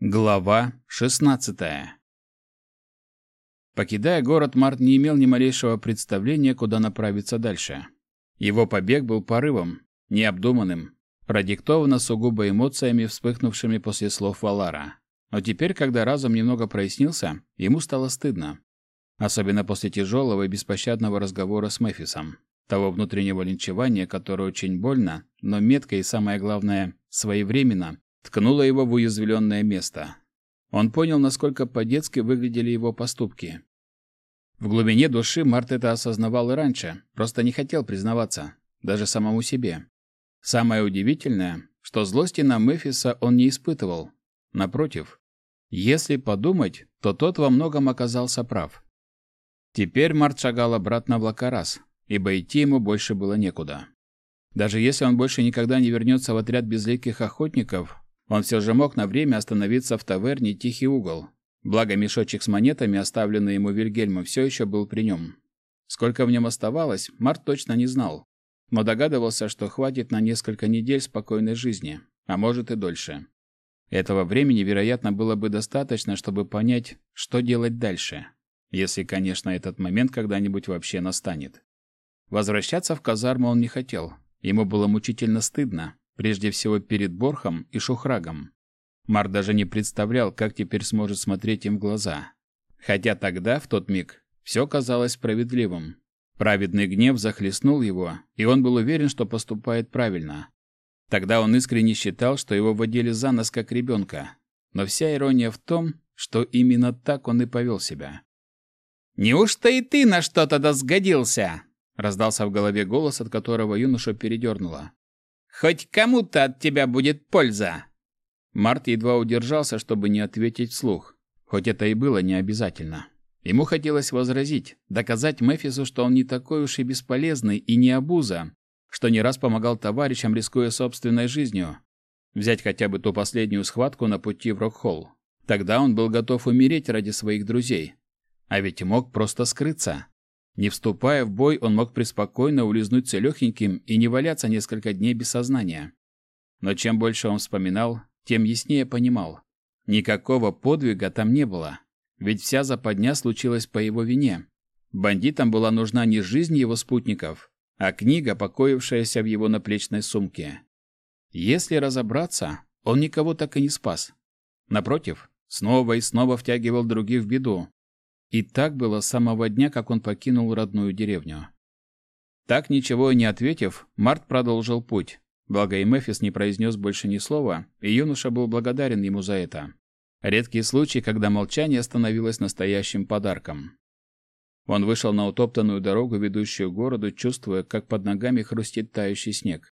Глава 16. Покидая город, Март не имел ни малейшего представления, куда направиться дальше. Его побег был порывом, необдуманным, продиктовано сугубо эмоциями, вспыхнувшими после слов Валара. Но теперь, когда разум немного прояснился, ему стало стыдно. Особенно после тяжелого и беспощадного разговора с Мефисом. Того внутреннего линчевания, которое очень больно, но метко и, самое главное, своевременно ткнула его в уязвленное место. Он понял, насколько по-детски выглядели его поступки. В глубине души Март это осознавал и раньше, просто не хотел признаваться, даже самому себе. Самое удивительное, что злости на Мефиса он не испытывал. Напротив, если подумать, то тот во многом оказался прав. Теперь Март шагал обратно в Лакарас, ибо идти ему больше было некуда. Даже если он больше никогда не вернется в отряд безликих охотников, он все же мог на время остановиться в таверне «Тихий угол». Благо мешочек с монетами, оставленный ему Вильгельмом, все еще был при нем. Сколько в нем оставалось, Март точно не знал, но догадывался, что хватит на несколько недель спокойной жизни, а может и дольше. Этого времени, вероятно, было бы достаточно, чтобы понять, что делать дальше, если, конечно, этот момент когда-нибудь вообще настанет. Возвращаться в казарму он не хотел. Ему было мучительно стыдно, Прежде всего перед Борхом и Шухрагом. Мар даже не представлял, как теперь сможет смотреть им в глаза. Хотя тогда, в тот миг, все казалось справедливым. Праведный гнев захлестнул его, и он был уверен, что поступает правильно. Тогда он искренне считал, что его водили за нос как ребенка. Но вся ирония в том, что именно так он и повел себя. «Неужто и ты на что-то досгодился?» раздался в голове голос, от которого юноша передернуло. Хоть кому-то от тебя будет польза. Март едва удержался, чтобы не ответить вслух, хоть это и было не обязательно. Ему хотелось возразить, доказать Мефису, что он не такой уж и бесполезный и не обуза, что не раз помогал товарищам, рискуя собственной жизнью. Взять хотя бы ту последнюю схватку на пути в Рокхолл. Тогда он был готов умереть ради своих друзей. А ведь мог просто скрыться. Не вступая в бой, он мог преспокойно улизнуть целехеньким и не валяться несколько дней без сознания. Но чем больше он вспоминал, тем яснее понимал. Никакого подвига там не было, ведь вся западня случилась по его вине. Бандитам была нужна не жизнь его спутников, а книга, покоившаяся в его наплечной сумке. Если разобраться, он никого так и не спас. Напротив, снова и снова втягивал других в беду, и так было с самого дня, как он покинул родную деревню. Так ничего и не ответив, Март продолжил путь. Благо и не произнес больше ни слова, и юноша был благодарен ему за это. Редкий случай, когда молчание становилось настоящим подарком. Он вышел на утоптанную дорогу, ведущую к городу, чувствуя, как под ногами хрустит тающий снег.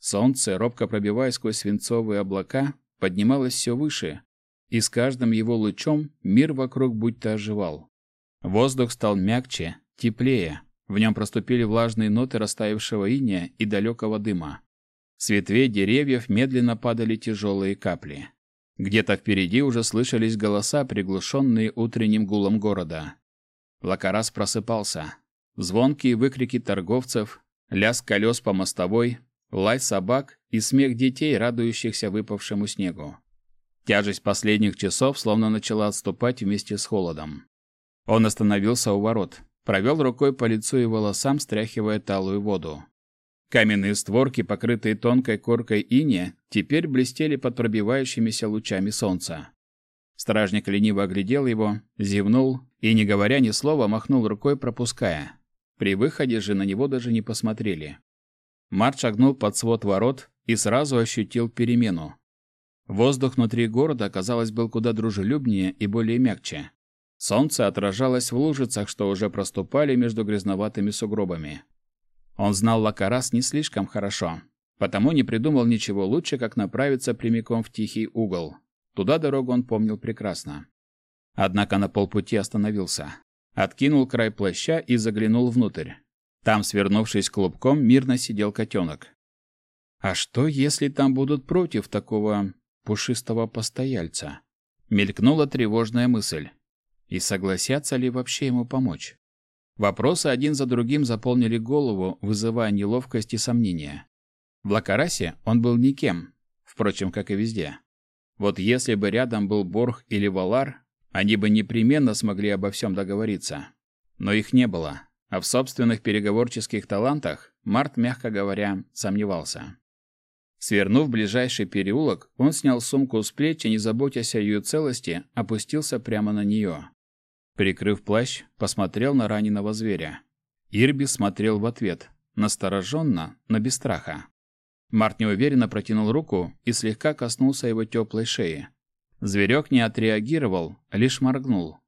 Солнце, робко пробиваясь сквозь свинцовые облака, поднималось все выше, и с каждым его лучом мир вокруг будто оживал. Воздух стал мягче, теплее. В нем проступили влажные ноты растаявшего иния и далекого дыма. С ветвей деревьев медленно падали тяжелые капли. Где-то впереди уже слышались голоса, приглушенные утренним гулом города. Лакарас просыпался. Звонкие выкрики торговцев, лязг колес по мостовой, лай собак и смех детей, радующихся выпавшему снегу. Тяжесть последних часов словно начала отступать вместе с холодом. Он остановился у ворот, провел рукой по лицу и волосам, стряхивая талую воду. Каменные створки, покрытые тонкой коркой иния, теперь блестели под пробивающимися лучами солнца. Стражник лениво оглядел его, зевнул и, не говоря ни слова, махнул рукой, пропуская. При выходе же на него даже не посмотрели. Март шагнул под свод ворот и сразу ощутил перемену. Воздух внутри города, казалось, был куда дружелюбнее и более мягче. Солнце отражалось в лужицах, что уже проступали между грязноватыми сугробами. Он знал Лакарас не слишком хорошо, потому не придумал ничего лучше, как направиться прямиком в тихий угол. Туда дорогу он помнил прекрасно. Однако на полпути остановился. Откинул край плаща и заглянул внутрь. Там, свернувшись клубком, мирно сидел котенок. А что, если там будут против такого пушистого постояльца? Мелькнула тревожная мысль и согласятся ли вообще ему помочь. Вопросы один за другим заполнили голову, вызывая неловкость и сомнения. В Лакарасе он был никем, впрочем, как и везде. Вот если бы рядом был Борг или Валар, они бы непременно смогли обо всем договориться. Но их не было, а в собственных переговорческих талантах Март, мягко говоря, сомневался. Свернув ближайший переулок, он снял сумку с плеч и, не заботясь о ее целости, опустился прямо на нее. Прикрыв плащ, посмотрел на раненого зверя. Ирби смотрел в ответ, настороженно, но без страха. Март неуверенно протянул руку и слегка коснулся его теплой шеи. Зверек не отреагировал, лишь моргнул.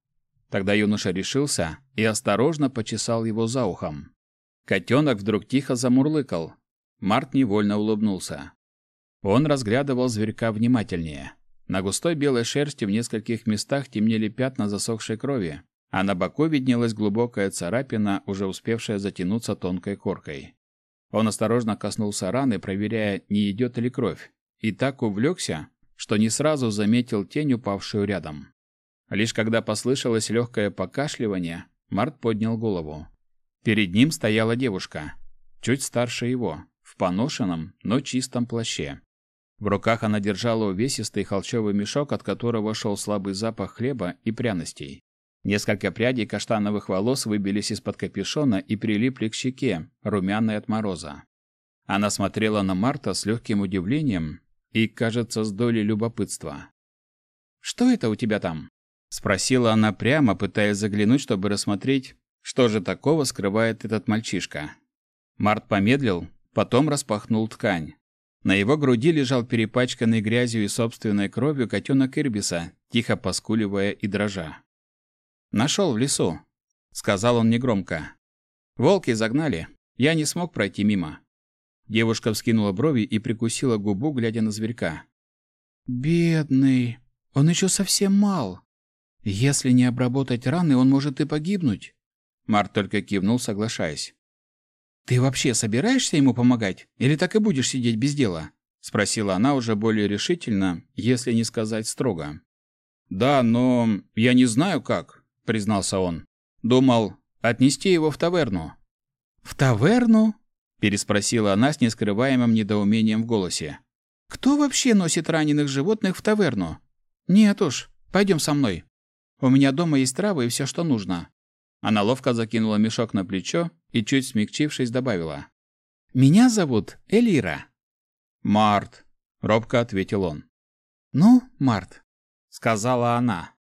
Тогда юноша решился и осторожно почесал его за ухом. Котенок вдруг тихо замурлыкал. Март невольно улыбнулся. Он разглядывал зверька внимательнее. На густой белой шерсти в нескольких местах темнели пятна засохшей крови, а на боку виднелась глубокая царапина, уже успевшая затянуться тонкой коркой. Он осторожно коснулся раны, проверяя, не идет ли кровь, и так увлекся, что не сразу заметил тень, упавшую рядом. Лишь когда послышалось легкое покашливание, Март поднял голову. Перед ним стояла девушка, чуть старше его, в поношенном, но чистом плаще. В руках она держала увесистый холчевый мешок, от которого шел слабый запах хлеба и пряностей. Несколько прядей каштановых волос выбились из-под капюшона и прилипли к щеке, румяной от мороза. Она смотрела на Марта с легким удивлением и, кажется, с долей любопытства. «Что это у тебя там?» — спросила она прямо, пытаясь заглянуть, чтобы рассмотреть, что же такого скрывает этот мальчишка. Март помедлил, потом распахнул ткань. На его груди лежал перепачканный грязью и собственной кровью котенок Ирбиса, тихо поскуливая и дрожа. Нашел в лесу, сказал он негромко. Волки загнали. Я не смог пройти мимо. Девушка вскинула брови и прикусила губу, глядя на зверька. Бедный, он еще совсем мал. Если не обработать раны, он может и погибнуть. Март только кивнул, соглашаясь. Ты вообще собираешься ему помогать или так и будешь сидеть без дела? спросила она уже более решительно, если не сказать строго. Да, но я не знаю как признался он. Думал отнести его в таверну. В таверну? переспросила она с нескрываемым недоумением в голосе. Кто вообще носит раненых животных в таверну? Нет уж, пойдем со мной. У меня дома есть травы и все, что нужно. Она ловко закинула мешок на плечо и, чуть смягчившись, добавила. «Меня зовут Элира». «Март», — робко ответил он. «Ну, Март», — сказала она.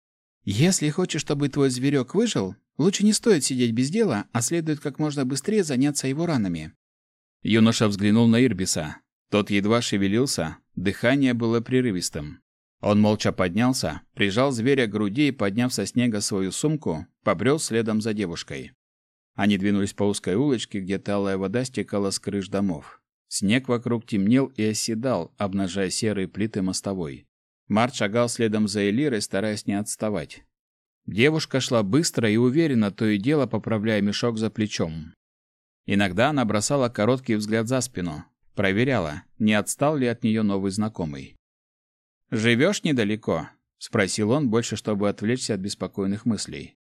Если хочешь, чтобы твой зверек выжил, лучше не стоит сидеть без дела, а следует как можно быстрее заняться его ранами. Юноша взглянул на Ирбиса. Тот едва шевелился, дыхание было прерывистым. Он молча поднялся, прижал зверя к груди и, подняв со снега свою сумку, побрел следом за девушкой. Они двинулись по узкой улочке, где талая вода стекала с крыш домов. Снег вокруг темнел и оседал, обнажая серые плиты мостовой. Март шагал следом за Элирой, стараясь не отставать. Девушка шла быстро и уверенно, то и дело поправляя мешок за плечом. Иногда она бросала короткий взгляд за спину, проверяла, не отстал ли от нее новый знакомый. «Живешь недалеко?» — спросил он, больше чтобы отвлечься от беспокойных мыслей.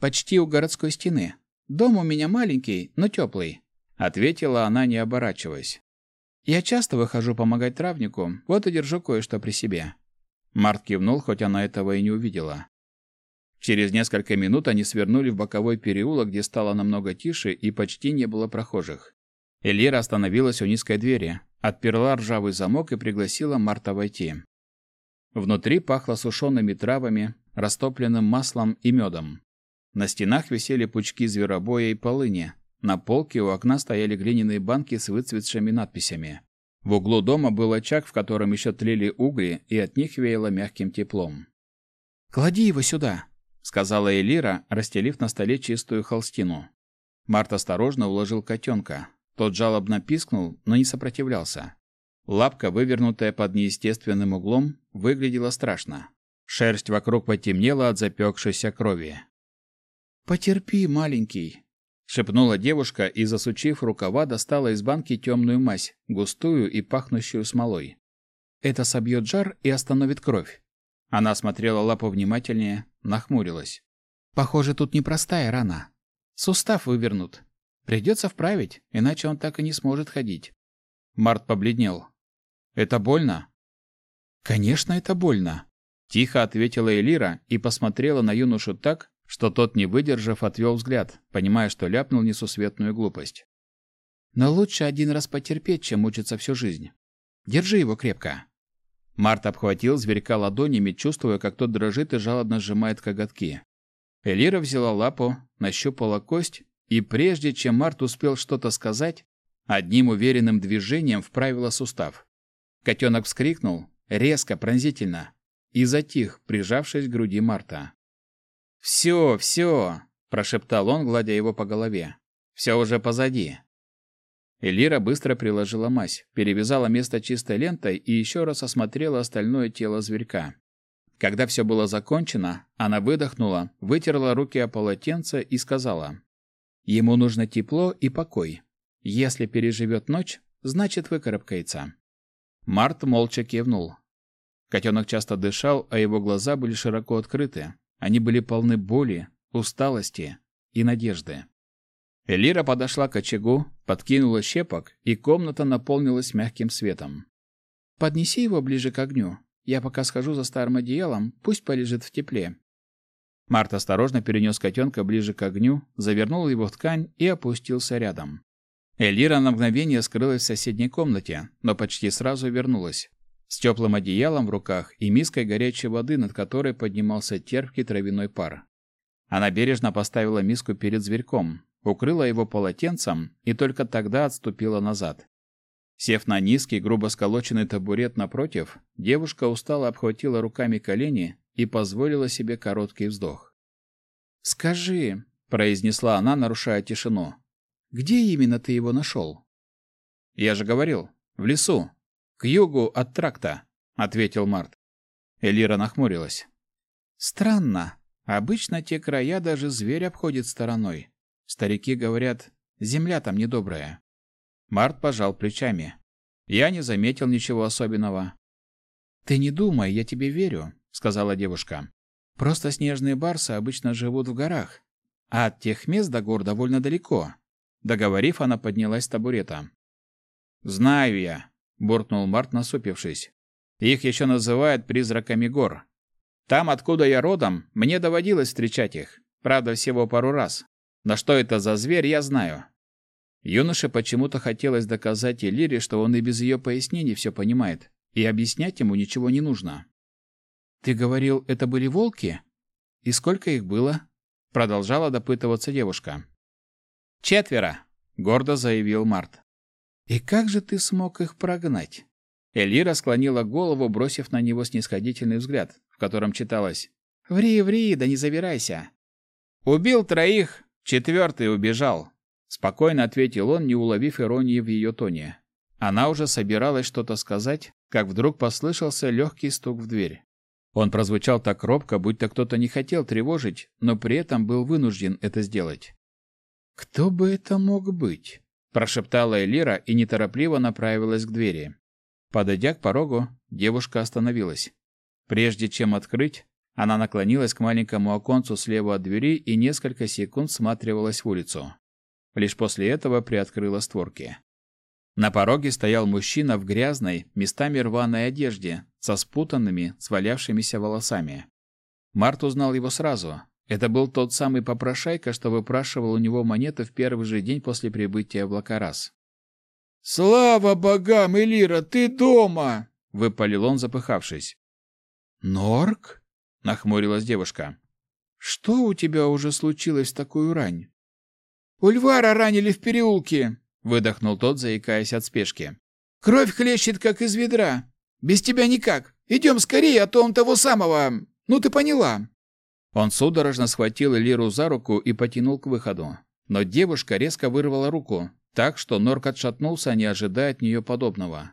«Почти у городской стены. Дом у меня маленький, но теплый», — ответила она, не оборачиваясь. Я часто выхожу помогать травнику, вот и держу кое-что при себе. Март кивнул, хоть она этого и не увидела. Через несколько минут они свернули в боковой переулок, где стало намного тише и почти не было прохожих. Элира остановилась у низкой двери, отперла ржавый замок и пригласила Марта войти. Внутри пахло сушеными травами, растопленным маслом и медом. На стенах висели пучки зверобоя и полыни, на полке у окна стояли глиняные банки с выцветшими надписями. В углу дома был очаг, в котором еще тлели угли, и от них веяло мягким теплом. «Клади его сюда», — сказала Элира, расстелив на столе чистую холстину. Март осторожно уложил котенка. Тот жалобно пискнул, но не сопротивлялся. Лапка, вывернутая под неестественным углом, выглядела страшно. Шерсть вокруг потемнела от запекшейся крови. «Потерпи, маленький», шепнула девушка и, засучив рукава, достала из банки темную мазь, густую и пахнущую смолой. Это собьет жар и остановит кровь. Она смотрела лапу внимательнее, нахмурилась. Похоже, тут непростая рана. Сустав вывернут. Придется вправить, иначе он так и не сможет ходить. Март побледнел. Это больно? Конечно, это больно, тихо ответила Элира и посмотрела на юношу так, что тот, не выдержав, отвел взгляд, понимая, что ляпнул несусветную глупость. Но лучше один раз потерпеть, чем мучиться всю жизнь. Держи его крепко. Март обхватил зверька ладонями, чувствуя, как тот дрожит и жалобно сжимает коготки. Элира взяла лапу, нащупала кость, и прежде чем Март успел что-то сказать, одним уверенным движением вправила сустав. Котенок вскрикнул, резко, пронзительно, и затих, прижавшись к груди Марта. «Все, все!» – прошептал он, гладя его по голове. «Все уже позади. Элира быстро приложила мазь, перевязала место чистой лентой и еще раз осмотрела остальное тело зверька. Когда все было закончено, она выдохнула, вытерла руки о полотенце и сказала: "Ему нужно тепло и покой. Если переживет ночь, значит выкарабкается". Март молча кивнул. Котенок часто дышал, а его глаза были широко открыты. Они были полны боли, усталости и надежды. Элира подошла к очагу, подкинула щепок, и комната наполнилась мягким светом. «Поднеси его ближе к огню. Я пока схожу за старым одеялом, пусть полежит в тепле». Март осторожно перенес котенка ближе к огню, завернул его в ткань и опустился рядом. Элира на мгновение скрылась в соседней комнате, но почти сразу вернулась. С теплым одеялом в руках и миской горячей воды, над которой поднимался терпкий травяной пар. Она бережно поставила миску перед зверьком, укрыла его полотенцем и только тогда отступила назад. Сев на низкий, грубо сколоченный табурет напротив, девушка устало обхватила руками колени и позволила себе короткий вздох. «Скажи», — произнесла она, нарушая тишину, — «где именно ты его нашел?» «Я же говорил, в лесу, к югу от тракта», — ответил Март. Элира нахмурилась. «Странно. Обычно те края даже зверь обходит стороной. Старики говорят, земля там недобрая. Март пожал плечами. Я не заметил ничего особенного. Ты не думай, я тебе верю, сказала девушка. Просто снежные барсы обычно живут в горах, а от тех мест до гор довольно далеко. Договорив, она поднялась с табурета. Знаю я, буркнул Март, насупившись. Их еще называют призраками гор. Там, откуда я родом, мне доводилось встречать их. Правда, всего пару раз. Но что это за зверь, я знаю. Юноше почему-то хотелось доказать Элире, что он и без ее пояснений все понимает, и объяснять ему ничего не нужно. «Ты говорил, это были волки? И сколько их было?» Продолжала допытываться девушка. «Четверо», — гордо заявил Март. «И как же ты смог их прогнать?» Элира склонила голову, бросив на него снисходительный взгляд, в котором читалось «Ври, ври, да не забирайся». «Убил троих, Четвертый убежал, спокойно ответил он, не уловив иронии в ее тоне. Она уже собиралась что-то сказать, как вдруг послышался легкий стук в дверь. Он прозвучал так робко, будто кто-то не хотел тревожить, но при этом был вынужден это сделать. Кто бы это мог быть? прошептала Элира и неторопливо направилась к двери. Подойдя к порогу, девушка остановилась. Прежде чем открыть, она наклонилась к маленькому оконцу слева от двери и несколько секунд всматривалась в улицу. Лишь после этого приоткрыла створки. На пороге стоял мужчина в грязной, местами рваной одежде, со спутанными, свалявшимися волосами. Март узнал его сразу. Это был тот самый попрошайка, что выпрашивал у него монеты в первый же день после прибытия в Лакарас. «Слава богам, Элира, ты дома!» — выпалил он, запыхавшись. «Норк?» нахмурилась девушка. Что у тебя уже случилось в такую рань? Ульвара ранили в переулке, выдохнул тот, заикаясь от спешки. Кровь хлещет как из ведра. Без тебя никак. Идем скорее, а то он того самого. Ну ты поняла. Он судорожно схватил Лиру за руку и потянул к выходу. Но девушка резко вырвала руку, так что Норк отшатнулся, не ожидая от нее подобного.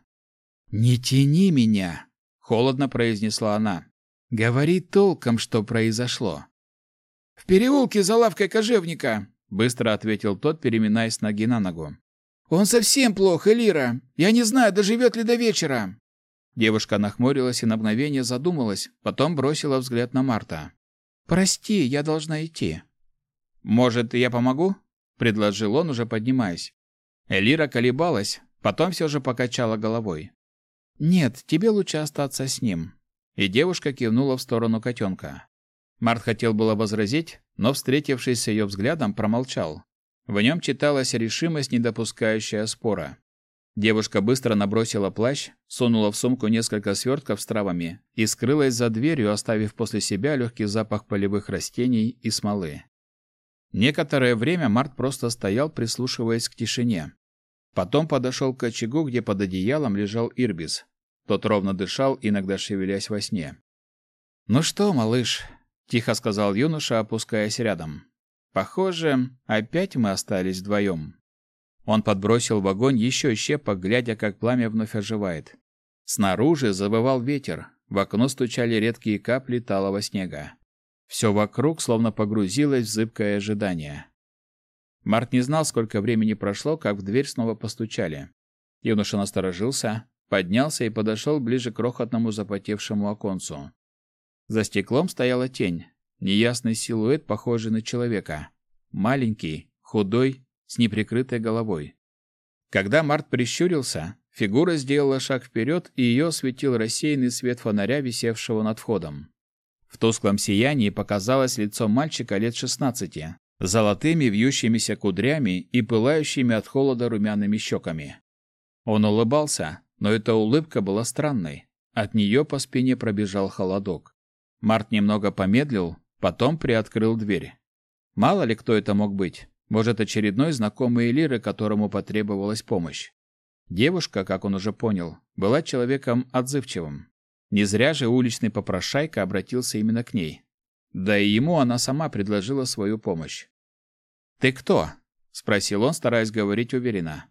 «Не тяни меня!» — холодно произнесла она. Говори толком, что произошло. В переулке за лавкой кожевника, быстро ответил тот, переминаясь ноги на ногу. Он совсем плох, Элира. Я не знаю, доживет ли до вечера. Девушка нахмурилась и на мгновение задумалась, потом бросила взгляд на Марта. Прости, я должна идти. Может, я помогу? предложил он, уже поднимаясь. Элира колебалась, потом все же покачала головой. Нет, тебе лучше остаться с ним. И девушка кивнула в сторону котенка. Март хотел было возразить, но, встретившись с ее взглядом, промолчал. В нем читалась решимость, не допускающая спора. Девушка быстро набросила плащ, сунула в сумку несколько свертков с травами и скрылась за дверью, оставив после себя легкий запах полевых растений и смолы. Некоторое время Март просто стоял, прислушиваясь к тишине. Потом подошел к очагу, где под одеялом лежал Ирбис. Тот ровно дышал, иногда шевелясь во сне. «Ну что, малыш?» – тихо сказал юноша, опускаясь рядом. «Похоже, опять мы остались вдвоем». Он подбросил в огонь еще щепок, глядя, как пламя вновь оживает. Снаружи завывал ветер, в окно стучали редкие капли талого снега. Все вокруг словно погрузилось в зыбкое ожидание. Март не знал, сколько времени прошло, как в дверь снова постучали. Юноша насторожился, поднялся и подошел ближе к крохотному запотевшему оконцу. За стеклом стояла тень, неясный силуэт, похожий на человека. Маленький, худой, с неприкрытой головой. Когда Март прищурился, фигура сделала шаг вперед, и ее осветил рассеянный свет фонаря, висевшего над входом. В тусклом сиянии показалось лицо мальчика лет шестнадцати, золотыми вьющимися кудрями и пылающими от холода румяными щеками. Он улыбался, но эта улыбка была странной. От нее по спине пробежал холодок. Март немного помедлил, потом приоткрыл дверь. Мало ли кто это мог быть. Может, очередной знакомый Элиры, которому потребовалась помощь. Девушка, как он уже понял, была человеком отзывчивым. Не зря же уличный попрошайка обратился именно к ней. Да и ему она сама предложила свою помощь. «Ты кто?» — спросил он, стараясь говорить уверенно.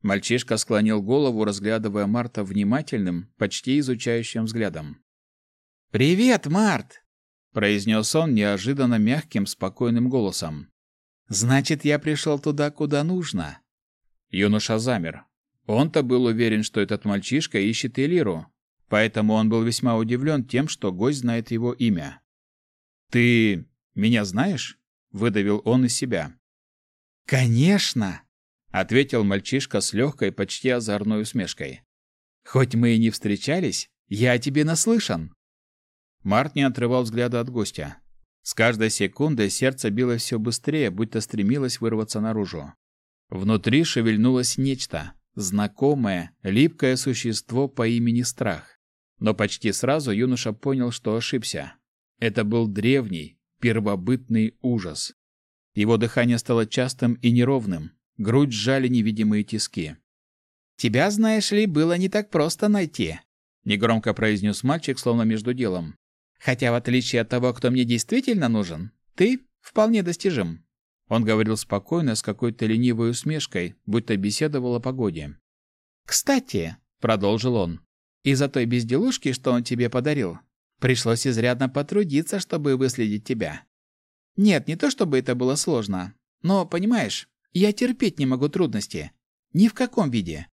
Мальчишка склонил голову, разглядывая Марта внимательным, почти изучающим взглядом. «Привет, Март!» — произнес он неожиданно мягким, спокойным голосом. «Значит, я пришел туда, куда нужно». Юноша замер. Он-то был уверен, что этот мальчишка ищет Элиру, поэтому он был весьма удивлен тем, что гость знает его имя. «Ты меня знаешь?» — выдавил он из себя. «Конечно!» — ответил мальчишка с легкой, почти озорной усмешкой. «Хоть мы и не встречались, я о тебе наслышан». Март не отрывал взгляда от гостя. С каждой секундой сердце билось все быстрее, будто стремилось вырваться наружу. Внутри шевельнулось нечто, знакомое, липкое существо по имени Страх. Но почти сразу юноша понял, что ошибся. Это был древний, первобытный ужас. Его дыхание стало частым и неровным, грудь сжали невидимые тиски. «Тебя, знаешь ли, было не так просто найти», — негромко произнес мальчик, словно между делом. «Хотя, в отличие от того, кто мне действительно нужен, ты вполне достижим». Он говорил спокойно, с какой-то ленивой усмешкой, будто беседовал о погоде. «Кстати», — продолжил он, — «из-за той безделушки, что он тебе подарил, пришлось изрядно потрудиться, чтобы выследить тебя. Нет, не то чтобы это было сложно. Но, понимаешь, я терпеть не могу трудности. Ни в каком виде.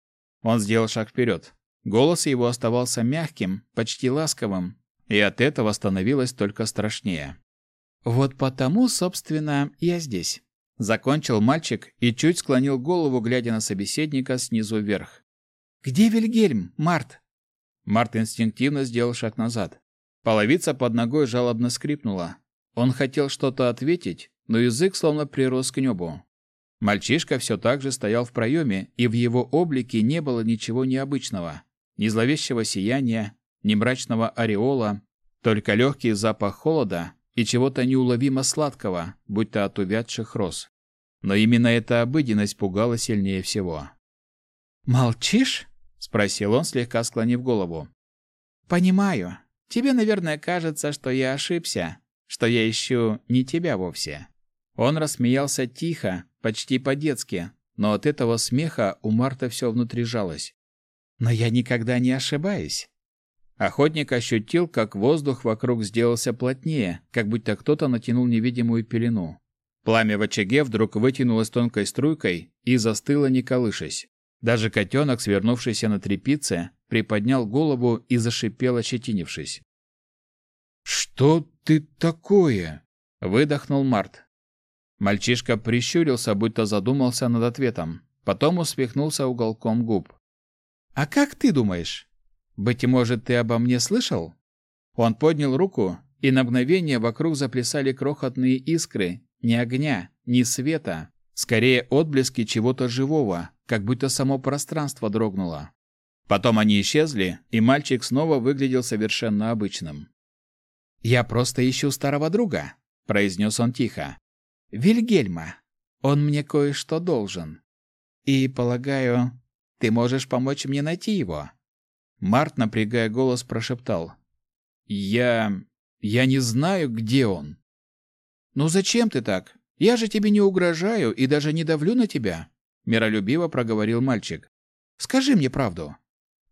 Он сделал шаг вперед. Голос его оставался мягким, почти ласковым, и от этого становилось только страшнее. Вот потому, собственно, я здесь. Закончил мальчик и чуть склонил голову, глядя на собеседника снизу вверх. Где Вильгельм, Март? Март инстинктивно сделал шаг назад. Половица под ногой жалобно скрипнула, он хотел что-то ответить, но язык словно прирос к небу. Мальчишка все так же стоял в проеме, и в его облике не было ничего необычного. Ни зловещего сияния, ни мрачного ореола, только легкий запах холода и чего-то неуловимо сладкого, будто от увядших роз. Но именно эта обыденность пугала сильнее всего. «Молчишь?» — спросил он, слегка склонив голову. «Понимаю. Тебе, наверное, кажется, что я ошибся, что я ищу не тебя вовсе. Он рассмеялся тихо, почти по-детски, но от этого смеха у Марта все внутри жалось. Но я никогда не ошибаюсь. Охотник ощутил, как воздух вокруг сделался плотнее, как будто кто-то натянул невидимую пелену. Пламя в очаге вдруг вытянулось тонкой струйкой и застыло, не колышась. Даже котенок, свернувшийся на трепице, приподнял голову и зашипел, ощетинившись. «Что ты такое?» — выдохнул Март. Мальчишка прищурился, будто задумался над ответом, потом усмехнулся уголком губ. «А как ты думаешь?» Быть может, ты обо мне слышал?» Он поднял руку, и на мгновение вокруг заплясали крохотные искры, ни огня, ни света, скорее отблески чего-то живого, как будто само пространство дрогнуло. Потом они исчезли, и мальчик снова выглядел совершенно обычным. «Я просто ищу старого друга», — произнес он тихо. «Вильгельма. Он мне кое-что должен. И, полагаю, ты можешь помочь мне найти его?» Март, напрягая голос, прошептал. «Я... я не знаю, где он». «Ну зачем ты так? Я же тебе не угрожаю и даже не давлю на тебя», — миролюбиво проговорил мальчик. «Скажи мне правду».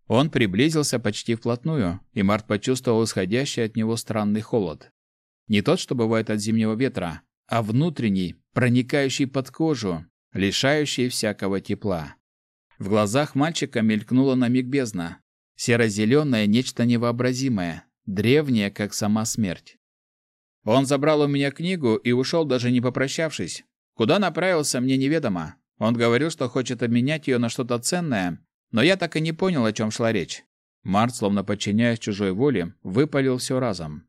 Он приблизился почти вплотную, и Март почувствовал исходящий от него странный холод. Не тот, что бывает от зимнего ветра, а внутренний, проникающий под кожу, лишающий всякого тепла. В глазах мальчика мелькнула на миг бездна. Серо-зеленое нечто невообразимое, древнее, как сама смерть. Он забрал у меня книгу и ушел, даже не попрощавшись. Куда направился, мне неведомо. Он говорил, что хочет обменять ее на что-то ценное, но я так и не понял, о чем шла речь. Март, словно подчиняясь чужой воле, выпалил все разом.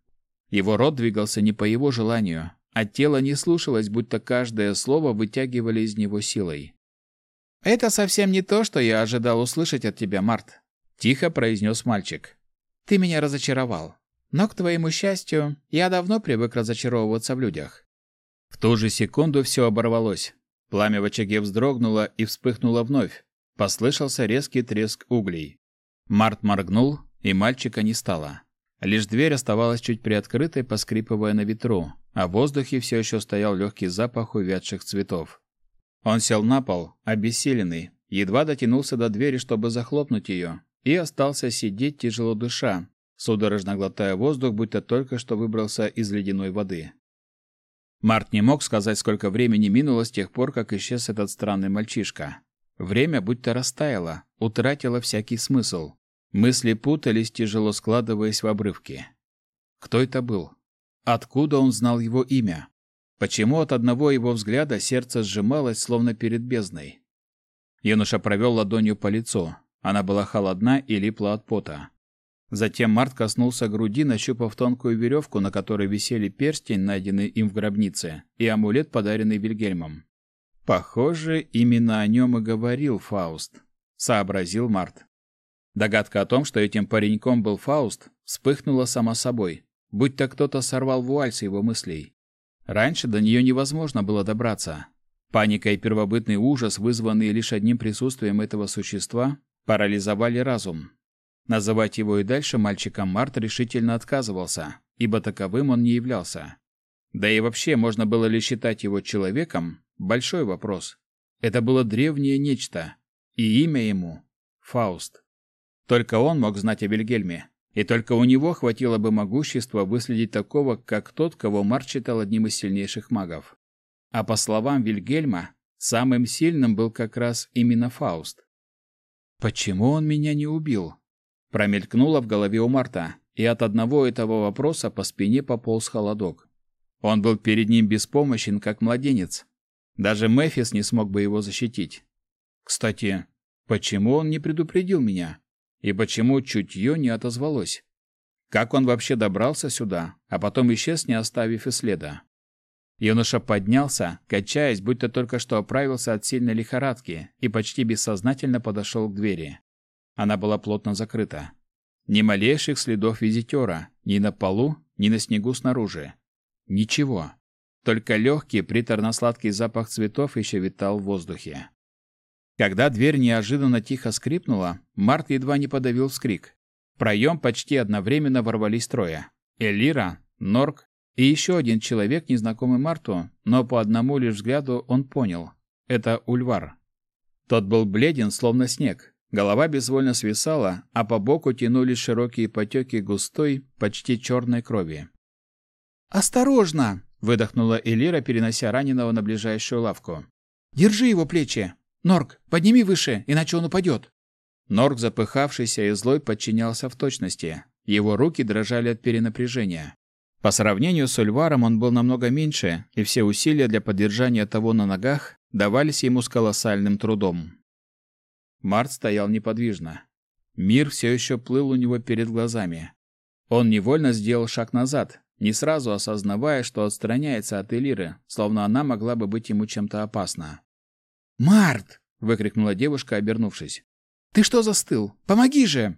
Его рот двигался не по его желанию, а тело не слушалось, будто каждое слово вытягивали из него силой. «Это совсем не то, что я ожидал услышать от тебя, Март», — тихо произнес мальчик. «Ты меня разочаровал. Но, к твоему счастью, я давно привык разочаровываться в людях». В ту же секунду все оборвалось. Пламя в очаге вздрогнуло и вспыхнуло вновь, Послышался резкий треск углей. Март моргнул, и мальчика не стало. Лишь дверь оставалась чуть приоткрытой, поскрипывая на ветру, а в воздухе все еще стоял легкий запах увядших цветов. Он сел на пол, обессиленный, едва дотянулся до двери, чтобы захлопнуть ее, и остался сидеть, тяжело дыша, судорожно глотая воздух, будто только что выбрался из ледяной воды. Март не мог сказать, сколько времени минуло с тех пор, как исчез этот странный мальчишка. Время будто растаяло, утратило всякий смысл. Мысли путались, тяжело складываясь в обрывки. Кто это был? Откуда он знал его имя? Почему от одного его взгляда сердце сжималось, словно перед бездной? Юноша провел ладонью по лицу. Она была холодна и липла от пота. Затем Март коснулся груди, нащупав тонкую веревку, на которой висели перстень, найденный им в гробнице, и амулет, подаренный Вильгельмом. Похоже, именно о нем и говорил Фауст, сообразил Март. Догадка о том, что этим пареньком был Фауст, вспыхнула сама собой, будто кто-то сорвал вуаль с его мыслей. Раньше до нее невозможно было добраться. Паника и первобытный ужас, вызванные лишь одним присутствием этого существа, парализовали разум. Называть его и дальше мальчиком Март решительно отказывался, ибо таковым он не являлся. Да и вообще, можно было ли считать его человеком, Большой вопрос. Это было древнее нечто, и имя ему — Фауст. Только он мог знать о Вильгельме, и только у него хватило бы могущества выследить такого, как тот, кого Март считал одним из сильнейших магов. А по словам Вильгельма, самым сильным был как раз именно Фауст. «Почему он меня не убил?» Промелькнуло в голове у Марта, и от одного этого вопроса по спине пополз холодок. Он был перед ним беспомощен, как младенец, даже Мефис не смог бы его защитить. Кстати, почему он не предупредил меня? И почему чутье не отозвалось? Как он вообще добрался сюда, а потом исчез, не оставив и следа? Юноша поднялся, качаясь, будто только что оправился от сильной лихорадки, и почти бессознательно подошел к двери. Она была плотно закрыта. Ни малейших следов визитера, ни на полу, ни на снегу снаружи. Ничего. Только легкий приторно-сладкий запах цветов еще витал в воздухе. Когда дверь неожиданно тихо скрипнула, Март едва не подавил вскрик. В проем почти одновременно ворвались трое. Элира, Норк и еще один человек, незнакомый Марту, но по одному лишь взгляду он понял. Это Ульвар. Тот был бледен, словно снег. Голова безвольно свисала, а по боку тянулись широкие потеки густой, почти черной крови. «Осторожно!» выдохнула Элира, перенося раненого на ближайшую лавку. Держи его плечи. Норк, подними выше, иначе он упадет. Норк, запыхавшийся и злой, подчинялся в точности. Его руки дрожали от перенапряжения. По сравнению с Ульваром он был намного меньше, и все усилия для поддержания того на ногах давались ему с колоссальным трудом. Март стоял неподвижно. Мир все еще плыл у него перед глазами. Он невольно сделал шаг назад, не сразу осознавая, что отстраняется от Элиры, словно она могла бы быть ему чем-то опасна. «Март!» — выкрикнула девушка, обернувшись. «Ты что застыл? Помоги же!»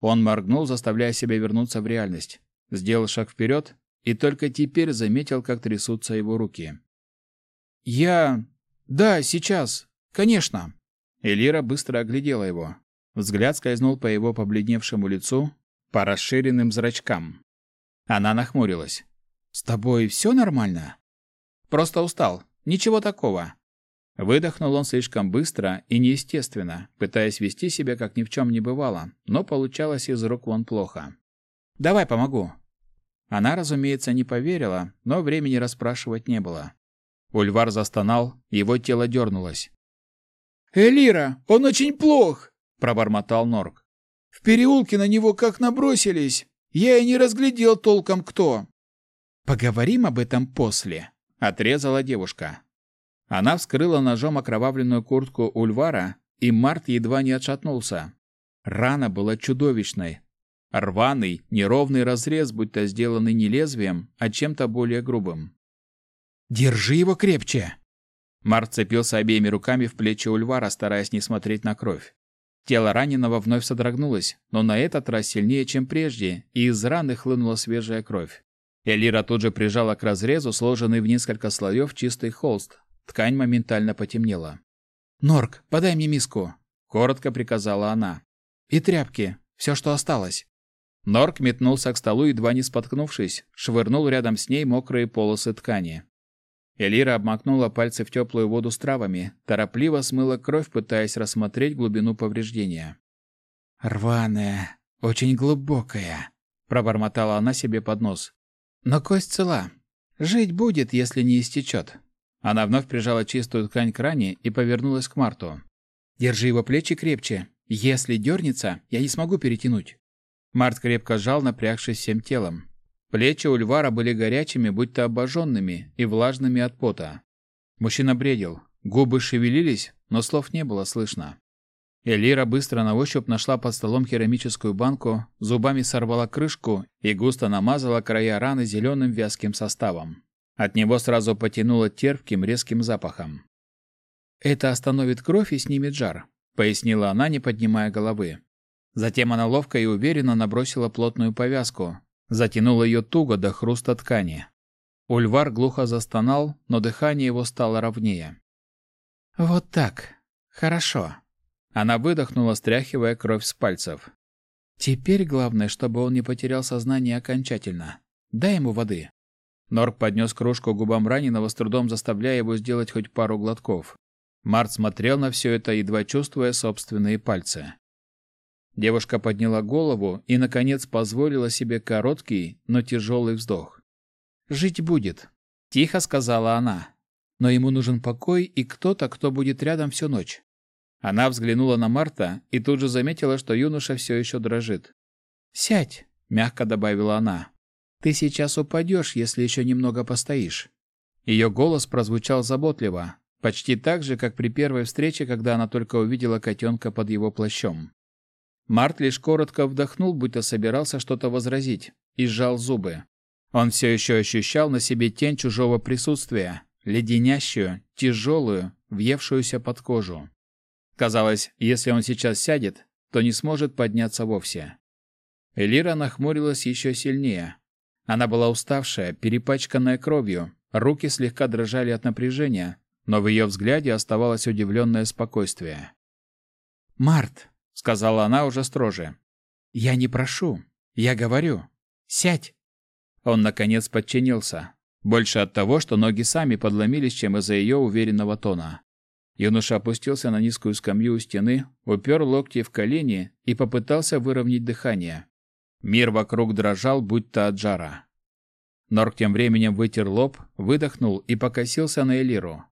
Он моргнул, заставляя себя вернуться в реальность. Сделал шаг вперед и только теперь заметил, как трясутся его руки. «Я... Да, сейчас. Конечно». Элира быстро оглядела его. Взгляд скользнул по его побледневшему лицу, по расширенным зрачкам. Она нахмурилась. «С тобой все нормально?» «Просто устал. Ничего такого». Выдохнул он слишком быстро и неестественно, пытаясь вести себя, как ни в чем не бывало, но получалось из рук вон плохо. «Давай помогу». Она, разумеется, не поверила, но времени расспрашивать не было. Ульвар застонал, его тело дернулось. «Элира, он очень плох!» – пробормотал Норк. «В переулке на него как набросились. Я и не разглядел толком кто». «Поговорим об этом после», – отрезала девушка. Она вскрыла ножом окровавленную куртку Ульвара, и Март едва не отшатнулся. Рана была чудовищной. Рваный, неровный разрез, будто сделанный не лезвием, а чем-то более грубым. «Держи его крепче!» Март цепился обеими руками в плечи Ульвара, стараясь не смотреть на кровь. Тело раненого вновь содрогнулось, но на этот раз сильнее, чем прежде, и из раны хлынула свежая кровь. Элира тут же прижала к разрезу сложенный в несколько слоев чистый холст. Ткань моментально потемнела. «Норк, подай мне миску!» — коротко приказала она. «И тряпки. Все, что осталось». Норк метнулся к столу, едва не споткнувшись, швырнул рядом с ней мокрые полосы ткани. Элира обмакнула пальцы в теплую воду с травами, торопливо смыла кровь, пытаясь рассмотреть глубину повреждения. «Рваная, очень глубокая», — пробормотала она себе под нос. «Но кость цела. Жить будет, если не истечет». Она вновь прижала чистую ткань к ране и повернулась к Марту. «Держи его плечи крепче. Если дернется, я не смогу перетянуть». Март крепко сжал, напрягшись всем телом. Плечи у Львара были горячими, будто обожженными и влажными от пота. Мужчина бредил. Губы шевелились, но слов не было слышно. Элира быстро на ощупь нашла под столом керамическую банку, зубами сорвала крышку и густо намазала края раны зеленым вязким составом. От него сразу потянуло терпким резким запахом. «Это остановит кровь и снимет жар», — пояснила она, не поднимая головы. Затем она ловко и уверенно набросила плотную повязку, Затянул ее туго до хруста ткани. Ульвар глухо застонал, но дыхание его стало ровнее. «Вот так. Хорошо». Она выдохнула, стряхивая кровь с пальцев. «Теперь главное, чтобы он не потерял сознание окончательно. Дай ему воды». Норк поднес кружку к губам раненого, с трудом заставляя его сделать хоть пару глотков. Март смотрел на все это, едва чувствуя собственные пальцы. Девушка подняла голову и, наконец, позволила себе короткий, но тяжелый вздох. «Жить будет», — тихо сказала она. «Но ему нужен покой и кто-то, кто будет рядом всю ночь». Она взглянула на Марта и тут же заметила, что юноша все еще дрожит. «Сядь», — мягко добавила она. «Ты сейчас упадешь, если еще немного постоишь». Ее голос прозвучал заботливо, почти так же, как при первой встрече, когда она только увидела котенка под его плащом. Март лишь коротко вдохнул, будто собирался что-то возразить, и сжал зубы. Он все еще ощущал на себе тень чужого присутствия, леденящую, тяжелую, въевшуюся под кожу. Казалось, если он сейчас сядет, то не сможет подняться вовсе. Элира нахмурилась еще сильнее. Она была уставшая, перепачканная кровью, руки слегка дрожали от напряжения, но в ее взгляде оставалось удивленное спокойствие. «Март!» — сказала она уже строже. «Я не прошу. Я говорю. Сядь!» Он, наконец, подчинился. Больше от того, что ноги сами подломились, чем из-за ее уверенного тона. Юноша опустился на низкую скамью у стены, упер локти в колени и попытался выровнять дыхание. Мир вокруг дрожал, будто от жара. Норк тем временем вытер лоб, выдохнул и покосился на Элиру.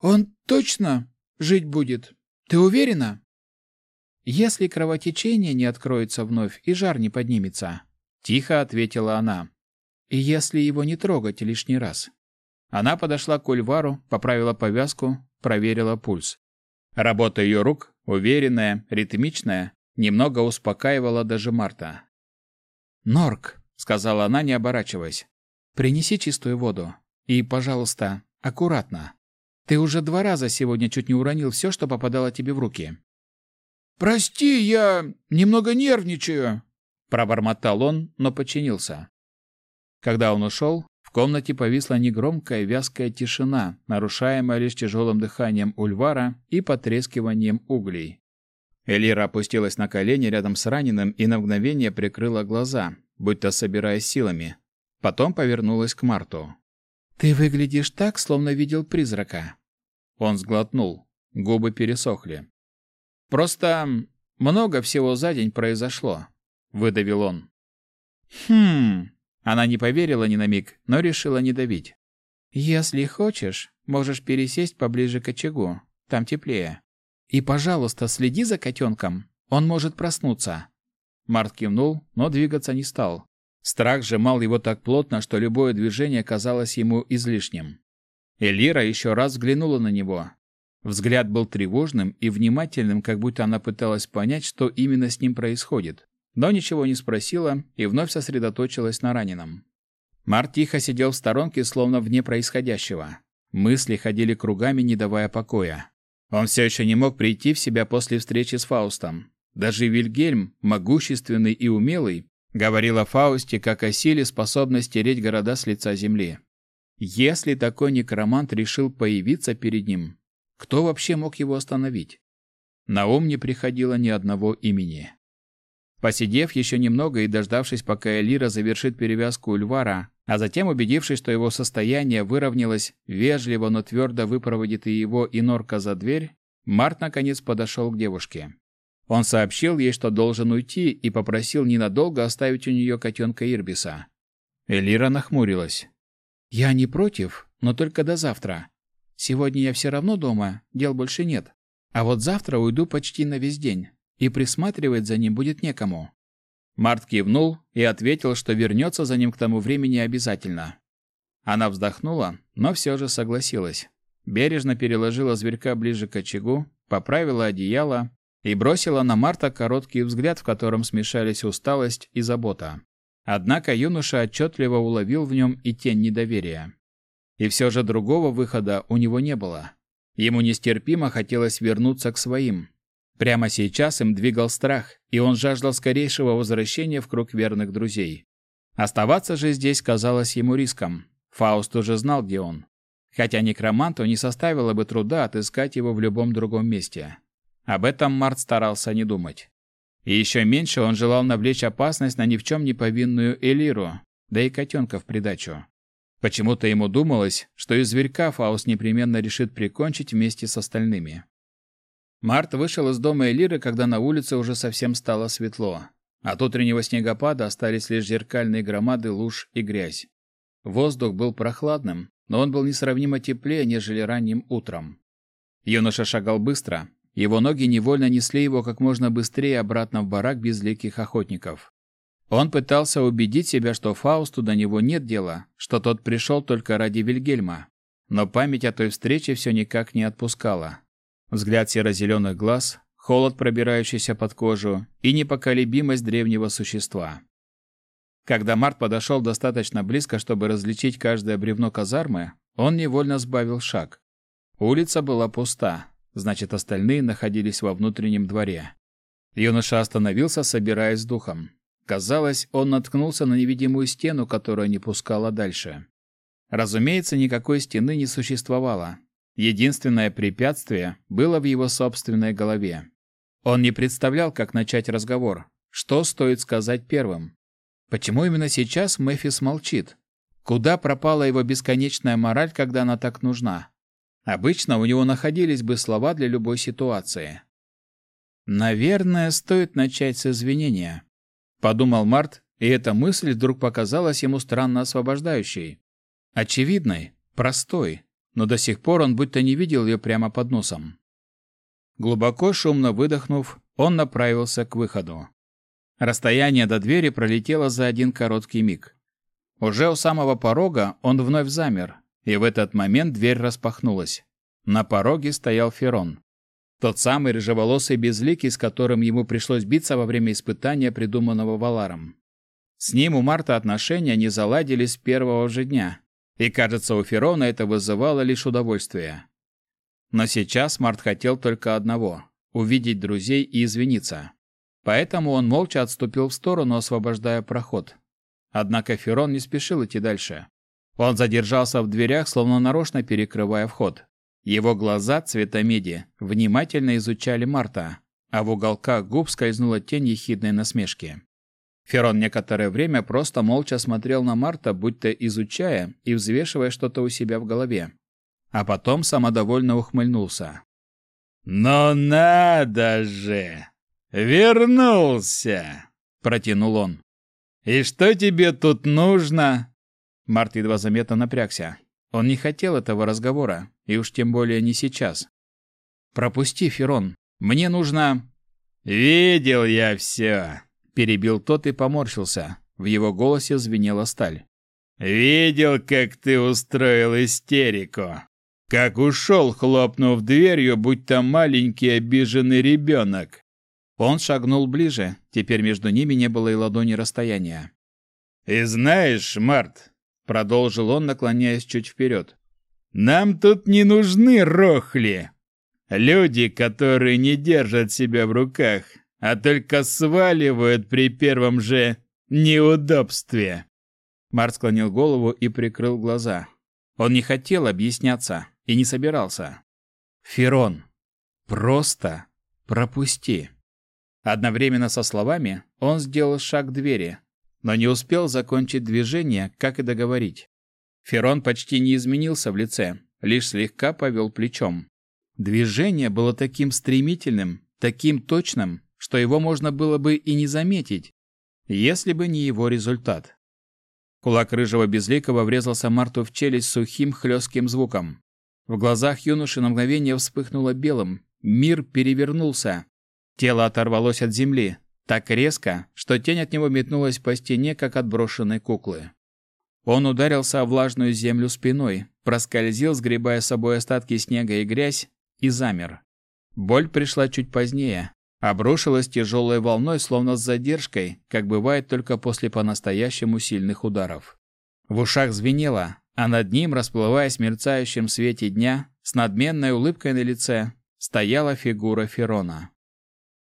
«Он точно жить будет? Ты уверена?» Если кровотечение не откроется вновь и жар не поднимется, тихо ответила она. И если его не трогать лишний раз. Она подошла к Ульвару, поправила повязку, проверила пульс. Работа ее рук, уверенная, ритмичная, немного успокаивала даже Марта. «Норк», — сказала она, не оборачиваясь, — «принеси чистую воду. И, пожалуйста, аккуратно. Ты уже два раза сегодня чуть не уронил все, что попадало тебе в руки». «Прости, я немного нервничаю», — пробормотал он, но подчинился. Когда он ушел, в комнате повисла негромкая вязкая тишина, нарушаемая лишь тяжелым дыханием Ульвара и потрескиванием углей. Элира опустилась на колени рядом с раненым и на мгновение прикрыла глаза, будто собираясь силами. Потом повернулась к Марту. «Ты выглядишь так, словно видел призрака». Он сглотнул. Губы пересохли. «Просто много всего за день произошло», — выдавил он. «Хм...» Она не поверила ни на миг, но решила не давить. «Если хочешь, можешь пересесть поближе к очагу. Там теплее. И, пожалуйста, следи за котенком. Он может проснуться». Март кивнул, но двигаться не стал. Страх сжимал его так плотно, что любое движение казалось ему излишним. Элира еще раз взглянула на него. Взгляд был тревожным и внимательным, как будто она пыталась понять, что именно с ним происходит но ничего не спросила и вновь сосредоточилась на раненом. Март тихо сидел в сторонке, словно вне происходящего. Мысли ходили кругами, не давая покоя. Он все еще не мог прийти в себя после встречи с Фаустом. Даже Вильгельм, могущественный и умелый, говорил о Фаусте как о силе, способной стереть города с лица земли. Если такой некромант решил появиться перед ним, кто вообще мог его остановить? На ум не приходило ни одного имени. Посидев еще немного и дождавшись, пока Элира завершит перевязку Ульвара, а затем убедившись, что его состояние выровнялось, вежливо, но твердо выпроводит и его, и Норка за дверь, Март наконец подошел к девушке. Он сообщил ей, что должен уйти, и попросил ненадолго оставить у нее котенка Ирбиса. Элира нахмурилась. «Я не против, но только до завтра. Сегодня я все равно дома, дел больше нет. А вот завтра уйду почти на весь день и присматривать за ним будет некому. Март кивнул и ответил, что вернется за ним к тому времени обязательно. Она вздохнула, но все же согласилась. Бережно переложила зверька ближе к очагу, поправила одеяло и бросила на Марта короткий взгляд, в котором смешались усталость и забота. Однако юноша отчетливо уловил в нем и тень недоверия. И все же другого выхода у него не было. Ему нестерпимо хотелось вернуться к своим, Прямо сейчас им двигал страх, и он жаждал скорейшего возвращения в круг верных друзей. Оставаться же здесь казалось ему риском. Фауст уже знал, где он. Хотя некроманту не составило бы труда отыскать его в любом другом месте. Об этом Март старался не думать. И еще меньше он желал навлечь опасность на ни в чем не повинную Элиру, да и котенка в придачу. Почему-то ему думалось, что из зверька Фауст непременно решит прикончить вместе с остальными. Март вышел из дома Элиры, когда на улице уже совсем стало светло. От утреннего снегопада остались лишь зеркальные громады луж и грязь. Воздух был прохладным, но он был несравнимо теплее, нежели ранним утром. Юноша шагал быстро. Его ноги невольно несли его как можно быстрее обратно в барак безликих охотников. Он пытался убедить себя, что Фаусту до него нет дела, что тот пришел только ради Вильгельма. Но память о той встрече все никак не отпускала. Взгляд серо-зеленых глаз, холод, пробирающийся под кожу, и непоколебимость древнего существа. Когда Март подошел достаточно близко, чтобы различить каждое бревно казармы, он невольно сбавил шаг. Улица была пуста, значит, остальные находились во внутреннем дворе. Юноша остановился, собираясь с духом. Казалось, он наткнулся на невидимую стену, которая не пускала дальше. Разумеется, никакой стены не существовало, Единственное препятствие было в его собственной голове. Он не представлял, как начать разговор, что стоит сказать первым. Почему именно сейчас Мэфис молчит? Куда пропала его бесконечная мораль, когда она так нужна? Обычно у него находились бы слова для любой ситуации. Наверное, стоит начать с извинения, подумал Март, и эта мысль вдруг показалась ему странно освобождающей, очевидной, простой, но до сих пор он будто не видел ее прямо под носом. Глубоко шумно выдохнув, он направился к выходу. Расстояние до двери пролетело за один короткий миг. Уже у самого порога он вновь замер, и в этот момент дверь распахнулась. На пороге стоял Ферон. Тот самый рыжеволосый безликий, с которым ему пришлось биться во время испытания, придуманного Валаром. С ним у Марта отношения не заладились с первого же дня, и, кажется, у Ферона это вызывало лишь удовольствие. Но сейчас Март хотел только одного – увидеть друзей и извиниться. Поэтому он молча отступил в сторону, освобождая проход. Однако Ферон не спешил идти дальше. Он задержался в дверях, словно нарочно перекрывая вход. Его глаза цвета меди внимательно изучали Марта, а в уголках губ скользнула тень ехидной насмешки. Ферон некоторое время просто молча смотрел на Марта, будто изучая и взвешивая что-то у себя в голове. А потом самодовольно ухмыльнулся. «Но надо же! Вернулся!» – протянул он. «И что тебе тут нужно?» Март едва заметно напрягся. Он не хотел этого разговора, и уж тем более не сейчас. «Пропусти, Ферон. Мне нужно...» «Видел я все!» — перебил тот и поморщился. В его голосе звенела сталь. «Видел, как ты устроил истерику. Как ушел, хлопнув дверью, будь то маленький обиженный ребенок». Он шагнул ближе, теперь между ними не было и ладони расстояния. «И знаешь, Март, Продолжил он, наклоняясь чуть вперед. «Нам тут не нужны рохли. Люди, которые не держат себя в руках, а только сваливают при первом же неудобстве». Март склонил голову и прикрыл глаза. Он не хотел объясняться и не собирался. «Ферон, просто пропусти». Одновременно со словами он сделал шаг к двери, но не успел закончить движение, как и договорить. Ферон почти не изменился в лице, лишь слегка повел плечом. Движение было таким стремительным, таким точным, что его можно было бы и не заметить, если бы не его результат. Кулак рыжего безликого врезался Марту в челюсть сухим хлестким звуком. В глазах юноши на мгновение вспыхнуло белым. Мир перевернулся. Тело оторвалось от земли, так резко, что тень от него метнулась по стене, как от брошенной куклы. Он ударился о влажную землю спиной, проскользил, сгребая с собой остатки снега и грязь, и замер. Боль пришла чуть позднее, обрушилась тяжелой волной, словно с задержкой, как бывает только после по-настоящему сильных ударов. В ушах звенело, а над ним, расплываясь в мерцающем свете дня, с надменной улыбкой на лице, стояла фигура Ферона.